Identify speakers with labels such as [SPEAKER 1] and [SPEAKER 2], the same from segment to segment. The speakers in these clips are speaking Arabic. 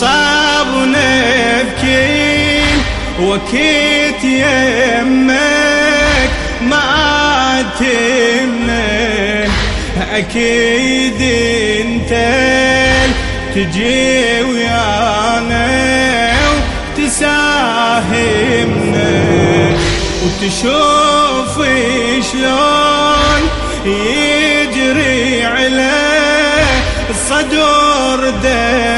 [SPEAKER 1] صعب نبكي وكيت يمك ما عاد أكيد أنت تجي ويانا وتساهمنا وتشوف شلون يجري على الصدور دم.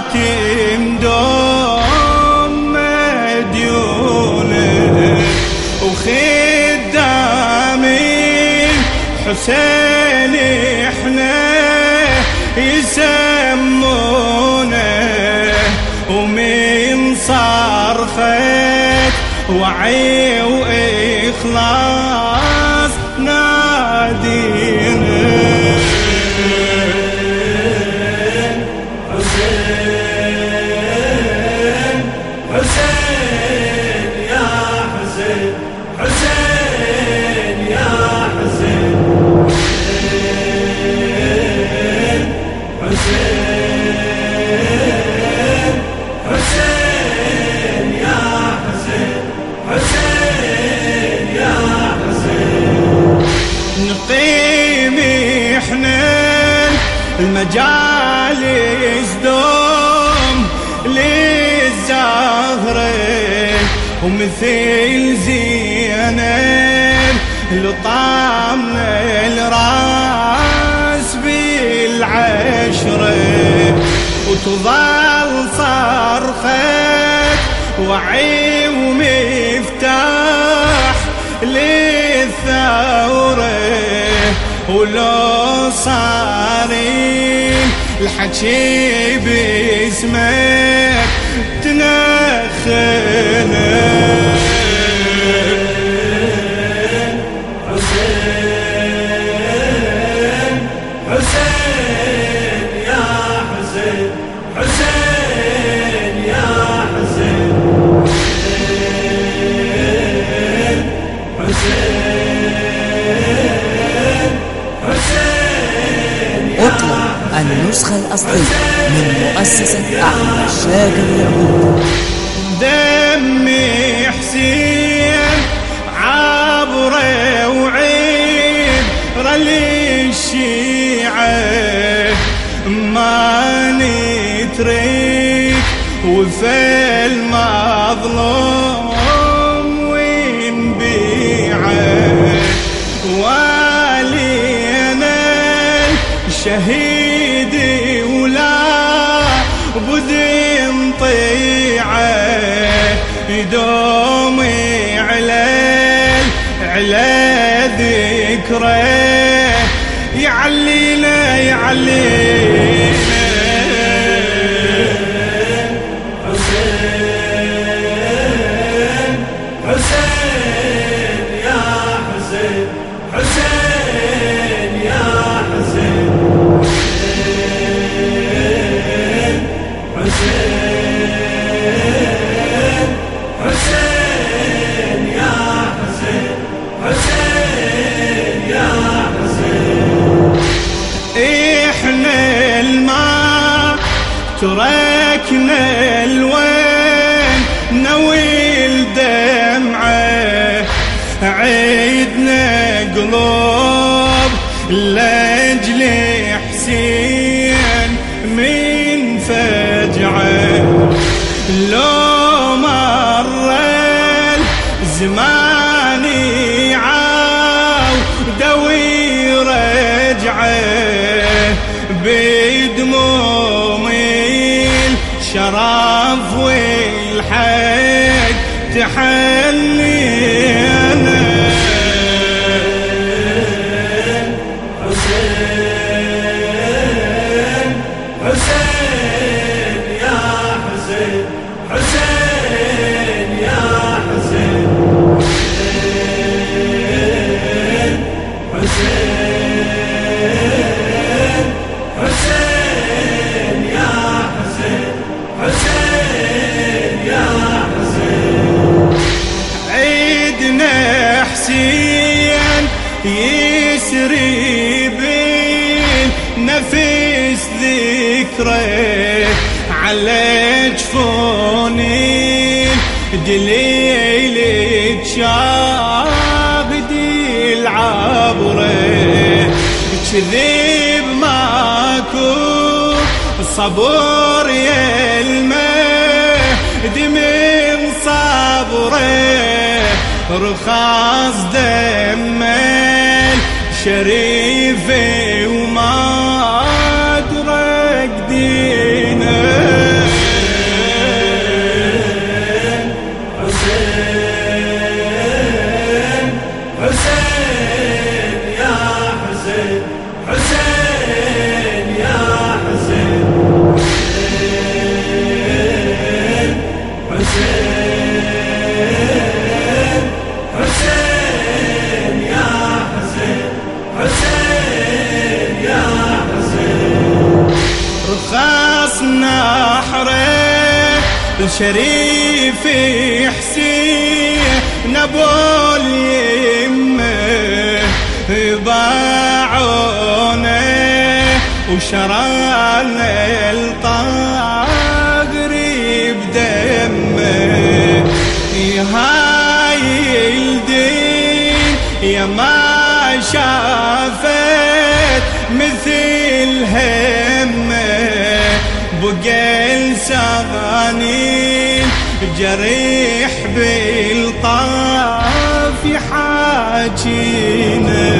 [SPEAKER 1] مآتم دوم مديونة وخدامي حسين إحنا يسمونه ومن صرخت وعي وإخلاص نادينا المجالس دوم للزهرة ومثل زينب لطامنا الراس بالعشرة وتظل صرخة وعي ولو صاري الحكي باسمك
[SPEAKER 2] النسخة الأصلية من مؤسسة أحمد شاكر العود
[SPEAKER 1] على ذكره يعلينا يعلينا. تركنا الوين نويل دمعة عيدنا قلوب. والحق على جفوني دليل شاهدي العبره كذب ماكو صبور يا المهد من صبره. رخاص دمه شريفي الشريف حسين نبو اليمه باعونه وشران الطاقري بدمه. هاي الدين يا ما شافت مثل همه. بقى لساني جريح بالطاف حاجينا